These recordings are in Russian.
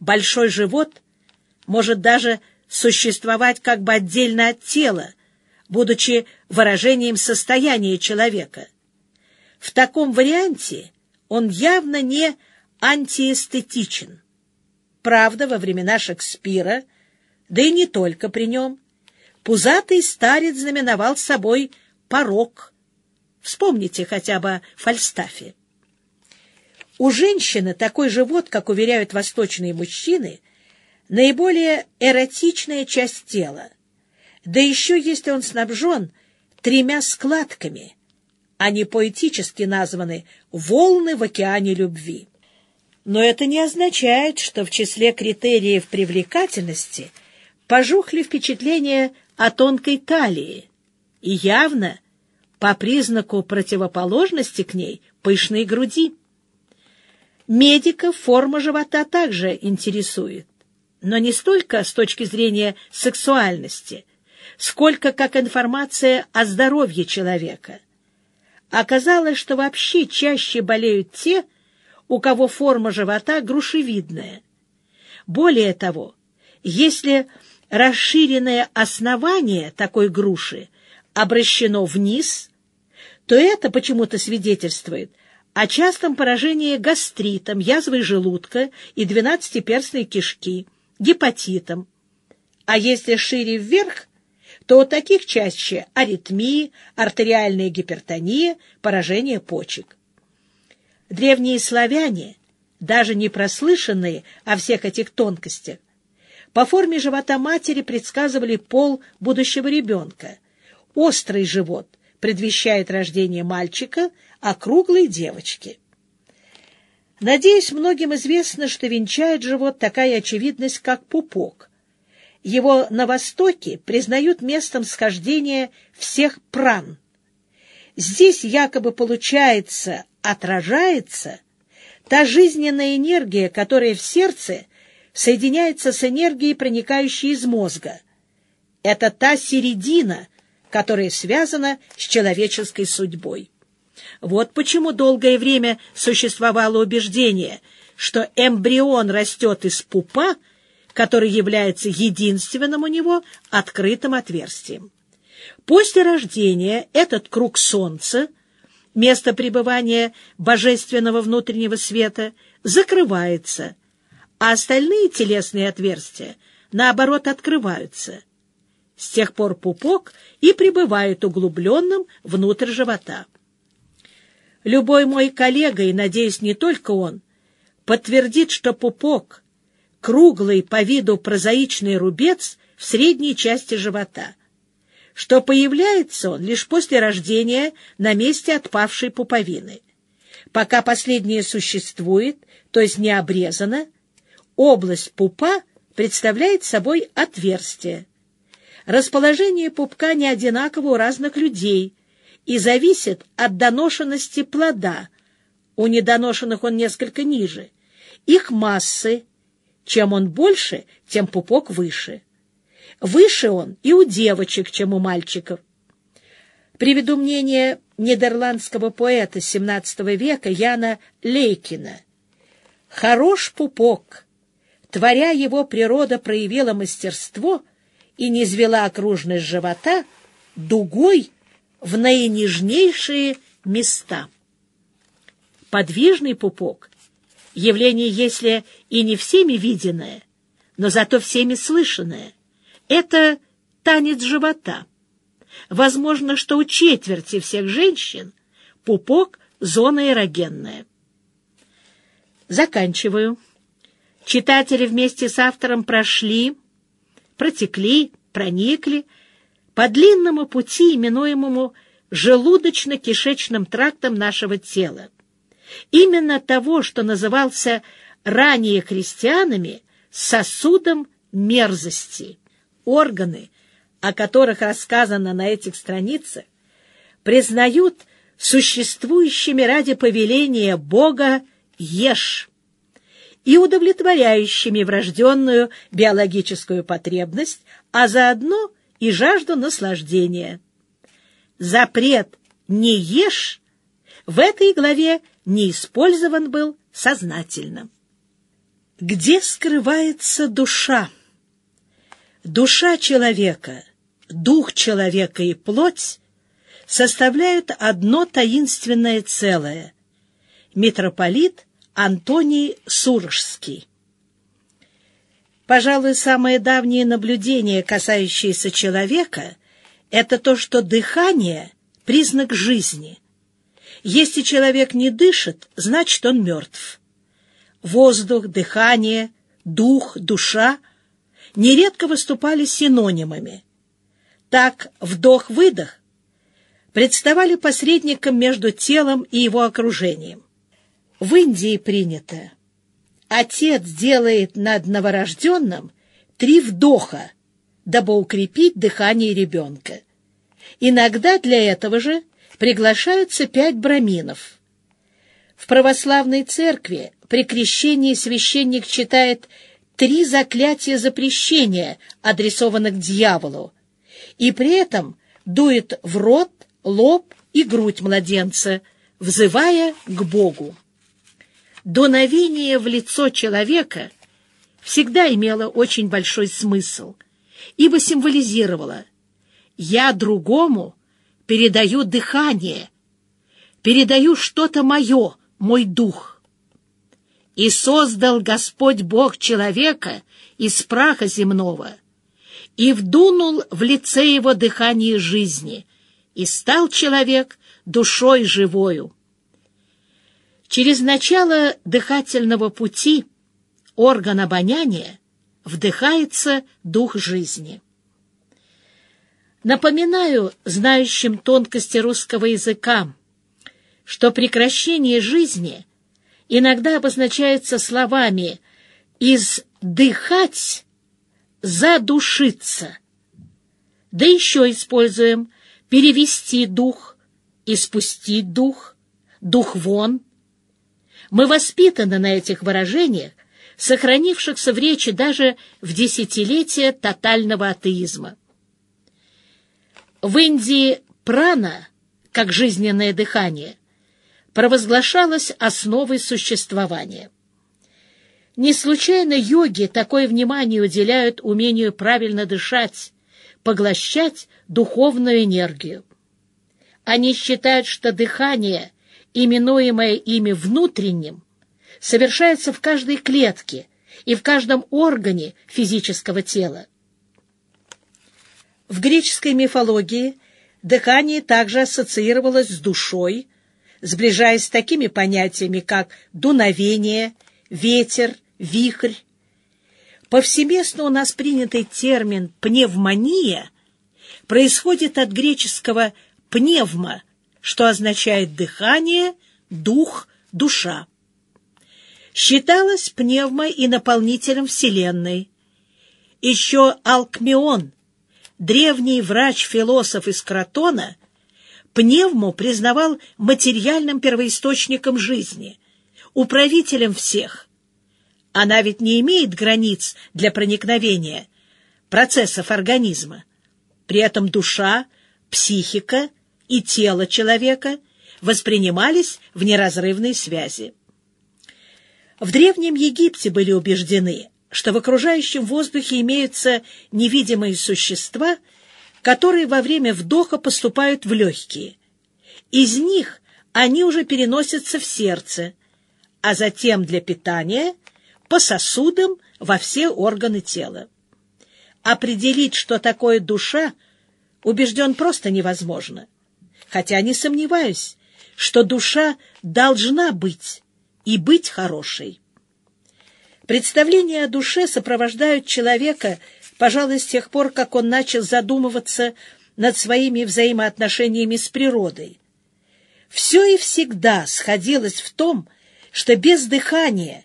большой живот может даже существовать как бы отдельно от тела, будучи выражением состояния человека. В таком варианте он явно не антиэстетичен. Правда, во времена Шекспира, да и не только при нем, пузатый старец знаменовал собой порог. Вспомните хотя бы Фальстафе. У женщины такой живот, как уверяют восточные мужчины, наиболее эротичная часть тела, да еще если он снабжен тремя складками, они поэтически названы «волны в океане любви». Но это не означает, что в числе критериев привлекательности пожухли впечатления о тонкой талии, и явно по признаку противоположности к ней пышной груди. Медиков форма живота также интересует, но не столько с точки зрения сексуальности, сколько как информация о здоровье человека. Оказалось, что вообще чаще болеют те, у кого форма живота грушевидная. Более того, если расширенное основание такой груши обращено вниз, то это почему-то свидетельствует о частом поражении гастритом, язвой желудка и двенадцатиперстной кишки, гепатитом. А если шире вверх, то у таких чаще аритмии, артериальная гипертония, поражение почек. Древние славяне, даже не прослышанные о всех этих тонкостях, по форме живота матери предсказывали пол будущего ребенка. Острый живот предвещает рождение мальчика, а круглой — девочки. Надеюсь, многим известно, что венчает живот такая очевидность, как пупок. Его на Востоке признают местом схождения всех пран. Здесь якобы получается, отражается та жизненная энергия, которая в сердце соединяется с энергией, проникающей из мозга. Это та середина, которая связана с человеческой судьбой. Вот почему долгое время существовало убеждение, что эмбрион растет из пупа, который является единственным у него открытым отверстием. После рождения этот круг Солнца, место пребывания божественного внутреннего света, закрывается, а остальные телесные отверстия, наоборот, открываются. С тех пор пупок и пребывает углубленным внутрь живота. Любой мой коллега, и, надеюсь, не только он, подтвердит, что пупок — круглый по виду прозаичный рубец в средней части живота, что появляется он лишь после рождения на месте отпавшей пуповины. Пока последняя существует, то есть не обрезана, область пупа представляет собой отверстие. Расположение пупка не одинаково у разных людей и зависит от доношенности плода. У недоношенных он несколько ниже. Их массы. Чем он больше, тем пупок выше. Выше он и у девочек, чем у мальчиков. Приведу мнение нидерландского поэта XVII века Яна Лейкина. «Хорош пупок. Творя его, природа проявила мастерство — и низвела окружность живота дугой в наинежнейшие места. Подвижный пупок — явление, если и не всеми виденное, но зато всеми слышанное. Это танец живота. Возможно, что у четверти всех женщин пупок — зона эрогенная. Заканчиваю. Читатели вместе с автором прошли протекли, проникли по длинному пути, именуемому желудочно-кишечным трактом нашего тела. Именно того, что назывался ранее христианами сосудом мерзости. Органы, о которых рассказано на этих страницах, признают существующими ради повеления Бога «Ешь» и удовлетворяющими врожденную биологическую потребность, а заодно и жажду наслаждения. Запрет «не ешь» в этой главе не использован был сознательно. Где скрывается душа? Душа человека, дух человека и плоть составляют одно таинственное целое. Митрополит Антоний Суржский. Пожалуй, самое давнее наблюдение, касающееся человека, это то, что дыхание — признак жизни. Если человек не дышит, значит, он мертв. Воздух, дыхание, дух, душа нередко выступали синонимами. Так вдох-выдох представали посредником между телом и его окружением. В Индии принято отец делает над новорожденным три вдоха, дабы укрепить дыхание ребенка. Иногда для этого же приглашаются пять браминов. В православной церкви при крещении священник читает три заклятия запрещения, адресованных дьяволу, и при этом дует в рот, лоб и грудь младенца, взывая к Богу дуновение в лицо человека всегда имело очень большой смысл, ибо символизировало «я другому передаю дыхание, передаю что-то мое, мой дух». «И создал Господь Бог человека из праха земного, и вдунул в лице его дыхание жизни, и стал человек душой живою». Через начало дыхательного пути, орган обоняния, вдыхается дух жизни. Напоминаю знающим тонкости русского языка, что прекращение жизни иногда обозначается словами «издыхать», «задушиться». Да еще используем «перевести дух», «испустить дух», «дух вон», мы воспитаны на этих выражениях, сохранившихся в речи даже в десятилетия тотального атеизма. В Индии прана, как жизненное дыхание, провозглашалась основой существования. Не случайно йоги такое внимание уделяют умению правильно дышать, поглощать духовную энергию. Они считают, что дыхание именуемое ими внутренним, совершается в каждой клетке и в каждом органе физического тела. В греческой мифологии дыхание также ассоциировалось с душой, сближаясь с такими понятиями, как дуновение, ветер, вихрь. Повсеместно у нас принятый термин «пневмония» происходит от греческого «пневма», что означает дыхание, дух, душа. Считалось пневмой и наполнителем Вселенной. Еще Алкмеон, древний врач-философ из Кротона, пневму признавал материальным первоисточником жизни, управителем всех. Она ведь не имеет границ для проникновения процессов организма. При этом душа, психика — и тело человека воспринимались в неразрывной связи. В Древнем Египте были убеждены, что в окружающем воздухе имеются невидимые существа, которые во время вдоха поступают в легкие. Из них они уже переносятся в сердце, а затем для питания по сосудам во все органы тела. Определить, что такое душа, убежден просто невозможно хотя не сомневаюсь, что душа должна быть и быть хорошей. Представления о душе сопровождают человека, пожалуй, с тех пор, как он начал задумываться над своими взаимоотношениями с природой. Все и всегда сходилось в том, что без дыхания,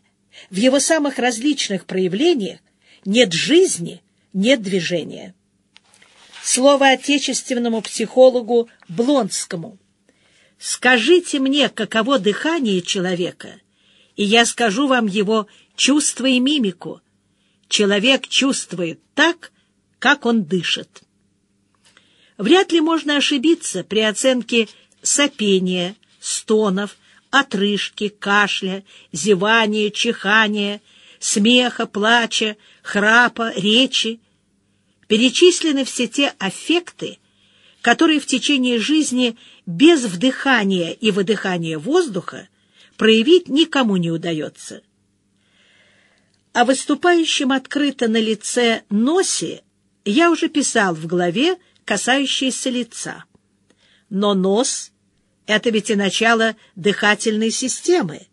в его самых различных проявлениях, нет жизни, нет движения слово отечественному психологу Блонскому. «Скажите мне, каково дыхание человека, и я скажу вам его чувство и мимику. Человек чувствует так, как он дышит». Вряд ли можно ошибиться при оценке сопения, стонов, отрыжки, кашля, зевания, чихания, смеха, плача, храпа, речи. Перечислены все те аффекты, которые в течение жизни без вдыхания и выдыхания воздуха проявить никому не удается. О выступающем открыто на лице носе я уже писал в главе, касающейся лица. Но нос — это ведь и начало дыхательной системы.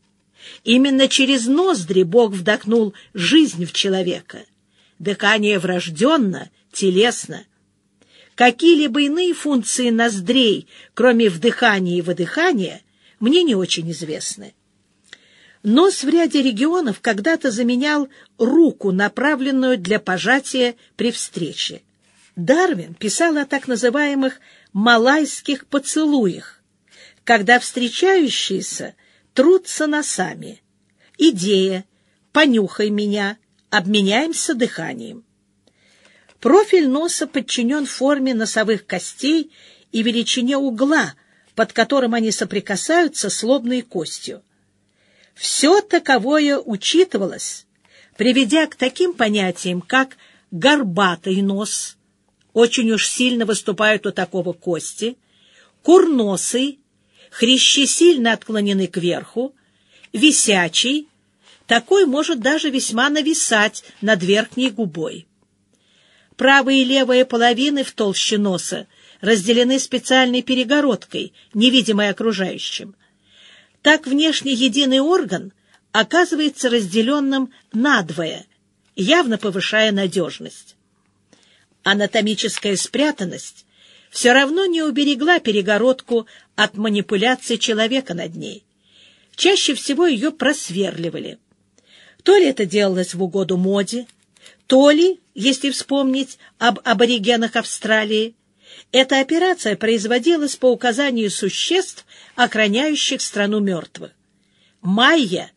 Именно через ноздри Бог вдохнул жизнь в человека. Дыхание врожденно, телесно. Какие-либо иные функции ноздрей, кроме вдыхания и выдыхания, мне не очень известны. Нос в ряде регионов когда-то заменял руку, направленную для пожатия при встрече. Дарвин писал о так называемых «малайских поцелуях», когда встречающиеся трутся носами. Идея «понюхай меня», обменяемся дыханием. Профиль носа подчинен форме носовых костей и величине угла, под которым они соприкасаются с лобной костью. Все таковое учитывалось, приведя к таким понятиям, как горбатый нос, очень уж сильно выступают у такого кости, курносый, хрящи сильно отклонены кверху, висячий, такой может даже весьма нависать над верхней губой. Правая и левая половины в толще носа разделены специальной перегородкой, невидимой окружающим. Так внешне единый орган оказывается разделенным надвое, явно повышая надежность. Анатомическая спрятанность все равно не уберегла перегородку от манипуляции человека над ней. Чаще всего ее просверливали. То ли это делалось в угоду моде, то ли, если вспомнить об аборигенах Австралии, эта операция производилась по указанию существ, охраняющих страну мертвых. Майя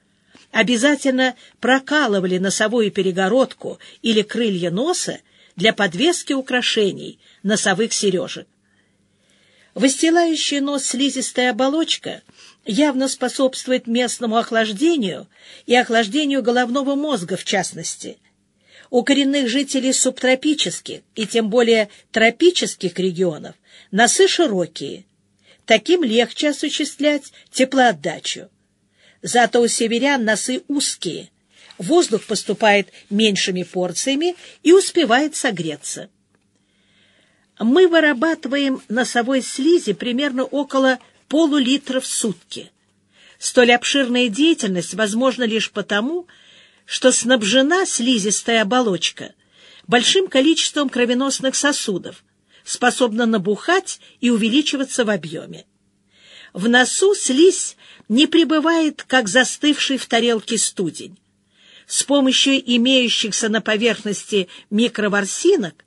обязательно прокалывали носовую перегородку или крылья носа для подвески украшений, носовых сережек. Выстилающая нос слизистая оболочка явно способствует местному охлаждению и охлаждению головного мозга в частности – у коренных жителей субтропических и тем более тропических регионов носы широкие. Таким легче осуществлять теплоотдачу. Зато у северян носы узкие. Воздух поступает меньшими порциями и успевает согреться. Мы вырабатываем носовой слизи примерно около полулитра в сутки. Столь обширная деятельность возможна лишь потому, что снабжена слизистая оболочка большим количеством кровеносных сосудов, способна набухать и увеличиваться в объеме. В носу слизь не пребывает, как застывший в тарелке студень. С помощью имеющихся на поверхности микроворсинок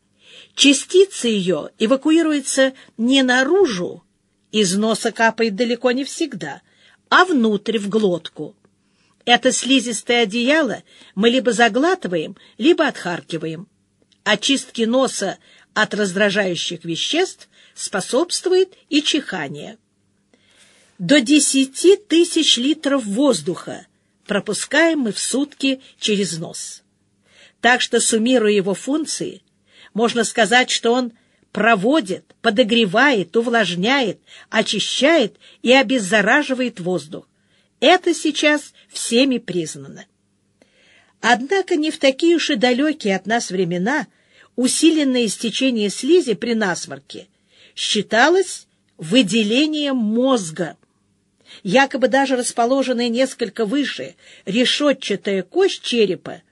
частицы ее эвакуируются не наружу, из носа капает далеко не всегда, а внутрь, в глотку. Это слизистое одеяло мы либо заглатываем, либо отхаркиваем. Очистке носа от раздражающих веществ способствует и чихание. До 10 тысяч литров воздуха пропускаем мы в сутки через нос. Так что, суммируя его функции, можно сказать, что он проводит, подогревает, увлажняет, очищает и обеззараживает воздух. Это сейчас всеми признано. Однако не в такие уж и далекие от нас времена усиленное истечение слизи при насморке считалось выделением мозга. Якобы даже расположенная несколько выше решетчатая кость черепа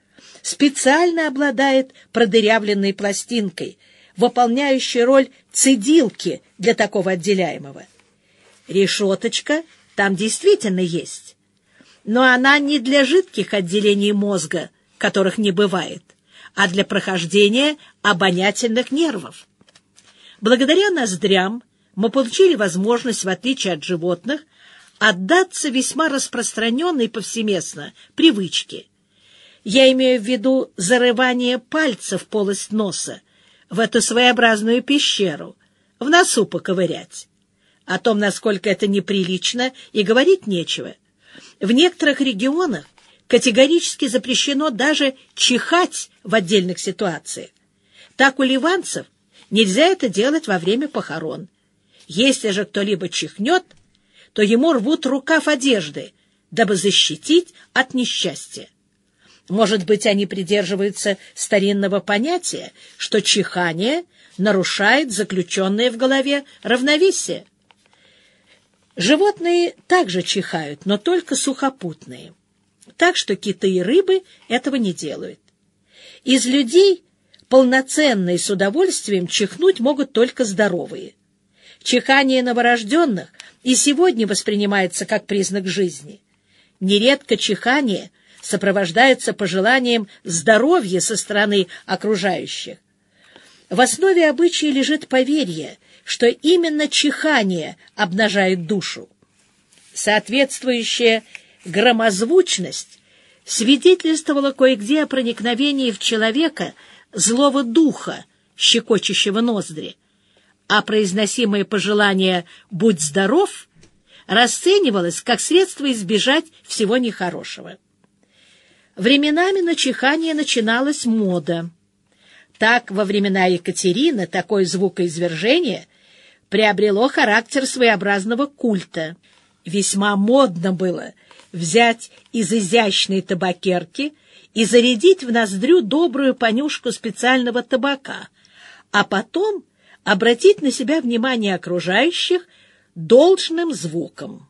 специально обладает продырявленной пластинкой, выполняющей роль цедилки для такого отделяемого. Решеточка — там действительно есть. Но она не для жидких отделений мозга, которых не бывает, а для прохождения обонятельных нервов. Благодаря ноздрям мы получили возможность, в отличие от животных, отдаться весьма распространенной повсеместно привычке. Я имею в виду зарывание пальца в полость носа, в эту своеобразную пещеру, в носу поковырять. О том, насколько это неприлично, и говорить нечего. В некоторых регионах категорически запрещено даже чихать в отдельных ситуациях. Так у ливанцев нельзя это делать во время похорон. Если же кто-либо чихнет, то ему рвут рукав одежды, дабы защитить от несчастья. Может быть, они придерживаются старинного понятия, что чихание нарушает заключенное в голове равновесие. Животные также чихают, но только сухопутные. Так что киты и рыбы этого не делают. Из людей полноценно и с удовольствием чихнуть могут только здоровые. Чихание новорожденных и сегодня воспринимается как признак жизни. Нередко чихание сопровождается пожеланием здоровья со стороны окружающих. В основе обычая лежит поверье, что именно чихание обнажает душу. Соответствующая громозвучность свидетельствовала кое-где о проникновении в человека злого духа, щекочущего ноздри, а произносимое пожелание «будь здоров» расценивалось как средство избежать всего нехорошего. Временами на чихание начиналась мода — так, во времена Екатерины такое звукоизвержение приобрело характер своеобразного культа. Весьма модно было взять из изящной табакерки и зарядить в ноздрю добрую понюшку специального табака, а потом обратить на себя внимание окружающих должным звуком.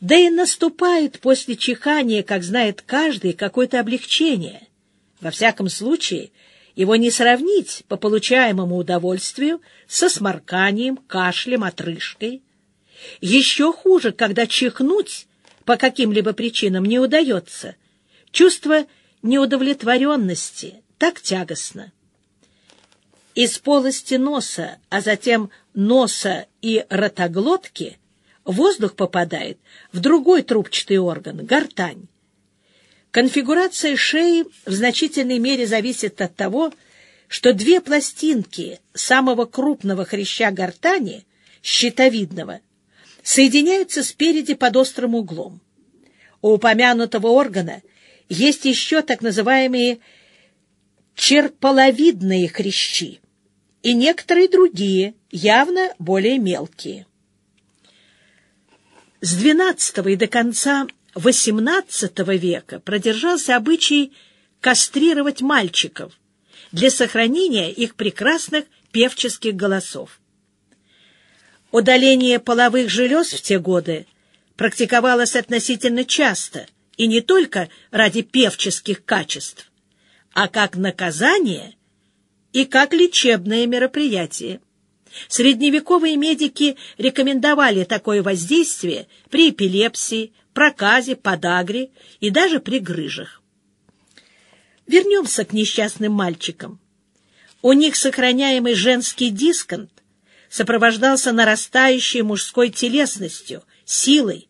Да и наступает после чихания, как знает каждый, какое-то облегчение. Во всяком случае, его не сравнить по получаемому удовольствию со сморканием, кашлем, отрыжкой. Еще хуже, когда чихнуть по каким-либо причинам не удается. Чувство неудовлетворенности так тягостно. Из полости носа, а затем носа и ротоглотки воздух попадает в другой трубчатый орган — гортань. Конфигурация шеи в значительной мере зависит от того, что две пластинки самого крупного хряща гортани, щитовидного, соединяются спереди под острым углом. У упомянутого органа есть еще так называемые черполовидные хрящи и некоторые другие, явно более мелкие. С XII и до конца XVIII века продержался обычай кастрировать мальчиков для сохранения их прекрасных певческих голосов. Удаление половых желез в те годы практиковалось относительно часто и не только ради певческих качеств, а как наказание и как лечебное мероприятие. Средневековые медики рекомендовали такое воздействие при эпилепсии, проказе, подагре и даже при грыжах. Вернемся к несчастным мальчикам. У них сохраняемый женский дисконт сопровождался нарастающей мужской телесностью, силой.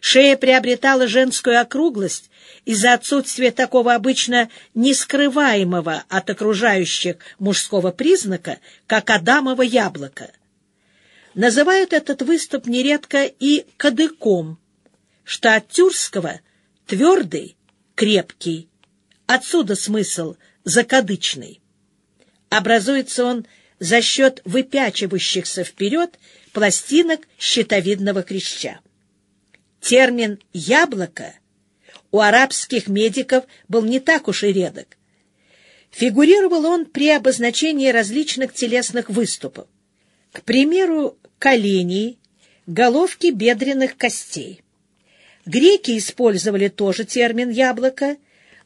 Шея приобретала женскую округлость из-за отсутствия такого обычно нескрываемого от окружающих мужского признака, как Адамово яблоко. Называют этот выступ нередко и кадыком, что от тюркского «твердый», «крепкий», отсюда смысл «закадычный». Образуется он за счет выпячивающихся вперед пластинок щитовидного креща. Термин «яблоко» у арабских медиков был не так уж и редок. Фигурировал он при обозначении различных телесных выступов. К примеру, коленей, головки бедренных костей. Греки использовали тоже термин «яблоко»,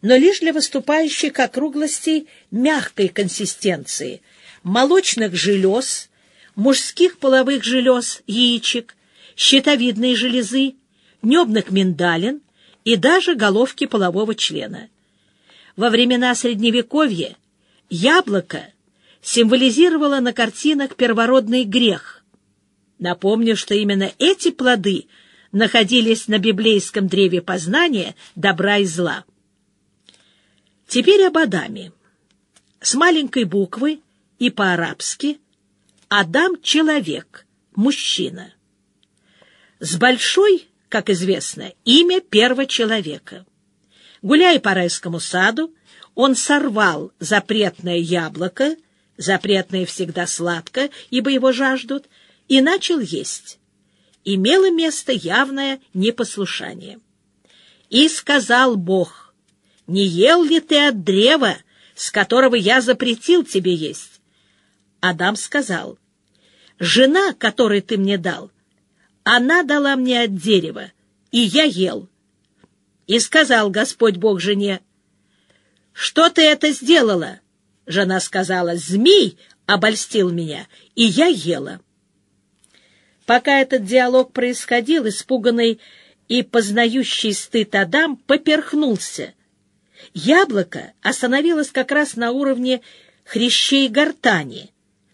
но лишь для выступающих округлостей мягкой консистенции, молочных желез, мужских половых желез, яичек, щитовидной железы, небных миндалин и даже головки полового члена. Во времена Средневековья яблоко символизировало на картинах первородный грех. Напомню, что именно эти плоды – находились на библейском древе познания добра и зла. Теперь об Адаме. С маленькой буквы и по-арабски Адам — человек, мужчина. С большой, как известно, имя первого человека — Гуляя по райскому саду, он сорвал запретное яблоко, запретное всегда сладко, ибо его жаждут, и начал есть. Имело место явное непослушание. И сказал Бог, «Не ел ли ты от древа, с которого я запретил тебе есть?» Адам сказал, «Жена, которой ты мне дал, она дала мне от дерева, и я ел». И сказал Господь Бог жене, «Что ты это сделала?» Жена сказала, «Змей обольстил меня, и я ела». Пока этот диалог происходил, испуганный и познающий стыд Адам поперхнулся. Яблоко остановилось как раз на уровне хрящей гортани,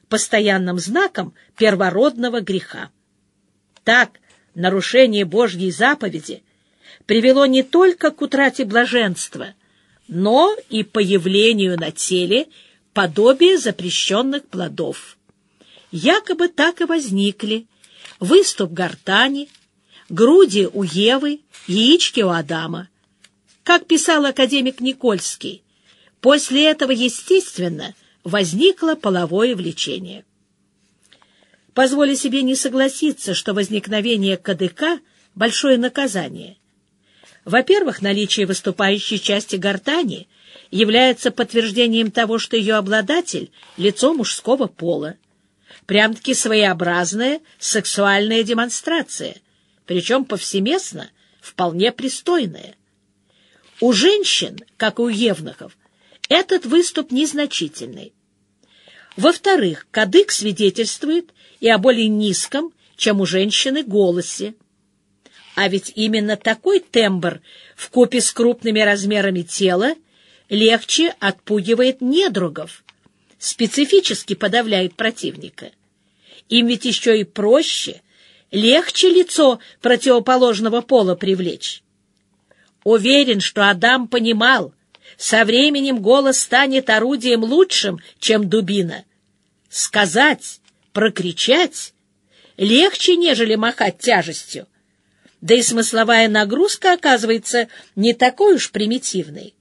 постоянным знаком первородного греха. Так нарушение Божьей заповеди привело не только к утрате блаженства, но и появлению на теле подобия запрещенных плодов. Якобы так и возникли выступ гортани, груди у Евы, яички у Адама. Как писал академик Никольский, после этого, естественно, возникло половое влечение. Позволю себе не согласиться, что возникновение КДК — большое наказание. Во-первых, наличие выступающей части гортани является подтверждением того, что ее обладатель — лицо мужского пола. Прям-таки своеобразная сексуальная демонстрация, причем повсеместно вполне пристойная. У женщин, как и у евнухов, этот выступ незначительный. Во-вторых, кадык свидетельствует и о более низком, чем у женщины, голосе. А ведь именно такой тембр в купе с крупными размерами тела легче отпугивает недругов, специфически подавляет противника. Им ведь еще и проще, легче лицо противоположного пола привлечь. Уверен, что Адам понимал, со временем голос станет орудием лучшим, чем дубина. Сказать, прокричать легче, нежели махать тяжестью да и смысловая нагрузка оказывается не такой уж примитивной.